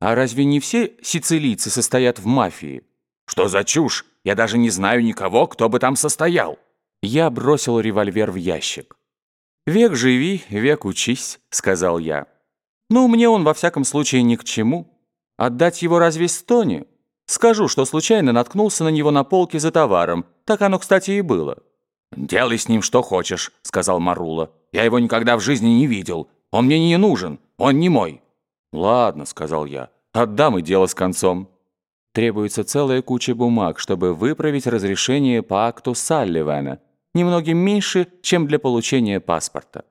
А разве не все сицилийцы состоят в мафии? Что за чушь? Я даже не знаю никого, кто бы там состоял. Я бросил револьвер в ящик. «Век живи, век учись», — сказал я. «Ну, мне он во всяком случае ни к чему. Отдать его разве Стоне? Скажу, что случайно наткнулся на него на полке за товаром. Так оно, кстати, и было». «Делай с ним что хочешь», — сказал Марула. «Я его никогда в жизни не видел. Он мне не нужен. Он не мой». «Ладно», — сказал я. «Отдам и дело с концом». Требуется целая куча бумаг, чтобы выправить разрешение по акту Салливана, немногим меньше, чем для получения паспорта.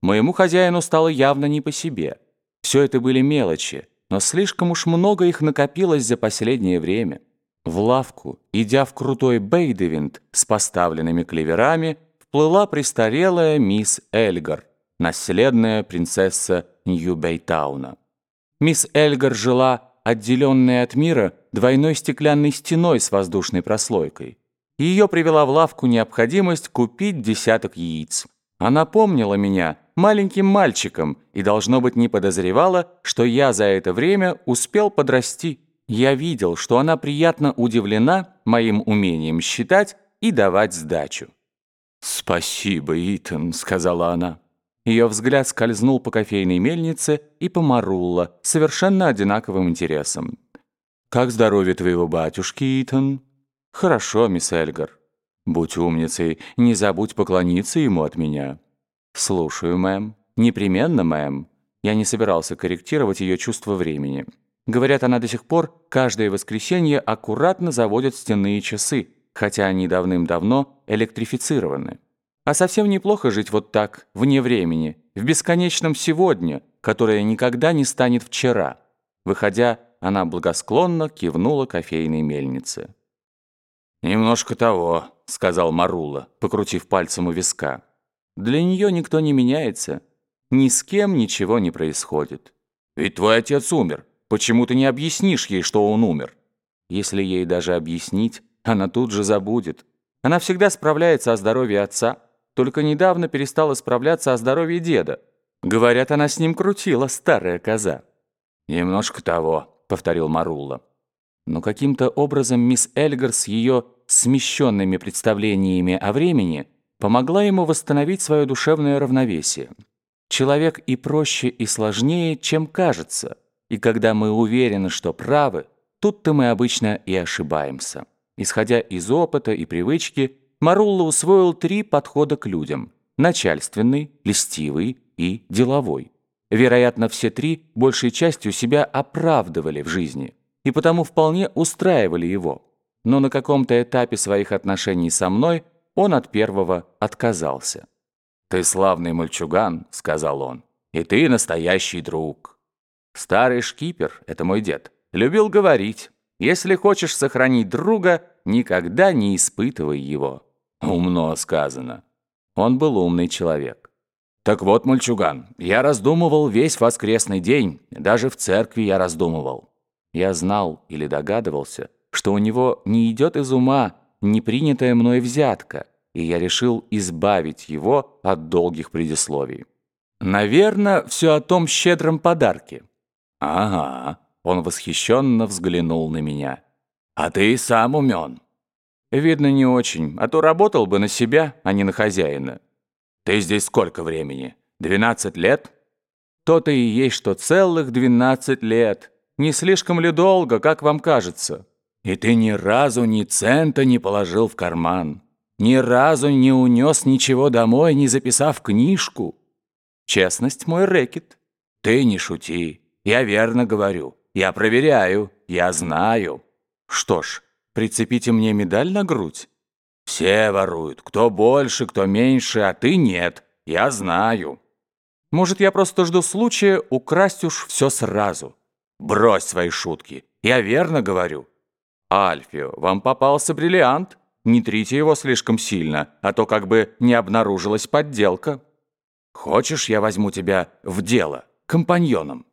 Моему хозяину стало явно не по себе. Все это были мелочи, но слишком уж много их накопилось за последнее время. В лавку, идя в крутой бейдевинт с поставленными клеверами, вплыла престарелая мисс Эльгар, наследная принцесса Нью-Бейтауна. Мисс Эльгар жила, отделенная от мира, двойной стеклянной стеной с воздушной прослойкой. Ее привела в лавку необходимость купить десяток яиц. Она помнила меня маленьким мальчиком и, должно быть, не подозревала, что я за это время успел подрасти. Я видел, что она приятно удивлена моим умением считать и давать сдачу. «Спасибо, Итан», — сказала она. Ее взгляд скользнул по кофейной мельнице и по Марулла совершенно одинаковым интересом. «Как здоровье твоего батюшки, Итан?» «Хорошо, мисс Эльгар. Будь умницей, не забудь поклониться ему от меня». «Слушаю, мэм. Непременно, мэм». Я не собирался корректировать ее чувство времени. Говорят, она до сих пор каждое воскресенье аккуратно заводит стенные часы, хотя они давным-давно электрифицированы. А совсем неплохо жить вот так, вне времени, в бесконечном сегодня, которое никогда не станет вчера. Выходя, она благосклонно кивнула кофейной мельнице. «Немножко того», — сказал Марула, покрутив пальцем у виска. «Для нее никто не меняется. Ни с кем ничего не происходит. Ведь твой отец умер. Почему ты не объяснишь ей, что он умер?» Если ей даже объяснить, она тут же забудет. Она всегда справляется о здоровье отца, только недавно перестала справляться о здоровье деда. Говорят, она с ним крутила, старая коза. «Немножко того», — повторил Марула. Но каким-то образом мисс Эльгар с ее смещенными представлениями о времени помогла ему восстановить свое душевное равновесие. Человек и проще, и сложнее, чем кажется, и когда мы уверены, что правы, тут-то мы обычно и ошибаемся. Исходя из опыта и привычки, Марулла усвоил три подхода к людям – начальственный, льстивый и деловой. Вероятно, все три большей частью себя оправдывали в жизни – и потому вполне устраивали его. Но на каком-то этапе своих отношений со мной он от первого отказался. «Ты славный мальчуган», — сказал он, — «и ты настоящий друг». Старый шкипер, это мой дед, любил говорить, если хочешь сохранить друга, никогда не испытывай его. Умно сказано. Он был умный человек. Так вот, мальчуган, я раздумывал весь воскресный день, даже в церкви я раздумывал. Я знал или догадывался, что у него не идет из ума непринятая мной взятка, и я решил избавить его от долгих предисловий. Наверное, все о том щедром подарке. Ага, он восхищенно взглянул на меня. А ты сам умен. Видно, не очень, а то работал бы на себя, а не на хозяина. Ты здесь сколько времени? Двенадцать лет? То-то и есть, что целых двенадцать лет. Не слишком ли долго, как вам кажется? И ты ни разу ни цента не положил в карман. Ни разу не унес ничего домой, не записав книжку. Честность мой рэкет. Ты не шути. Я верно говорю. Я проверяю. Я знаю. Что ж, прицепите мне медаль на грудь. Все воруют. Кто больше, кто меньше, а ты нет. Я знаю. Может, я просто жду случая украсть уж все сразу. Брось свои шутки. Я верно говорю. Альфио, вам попался бриллиант. Не трите его слишком сильно, а то как бы не обнаружилась подделка. Хочешь, я возьму тебя в дело компаньоном?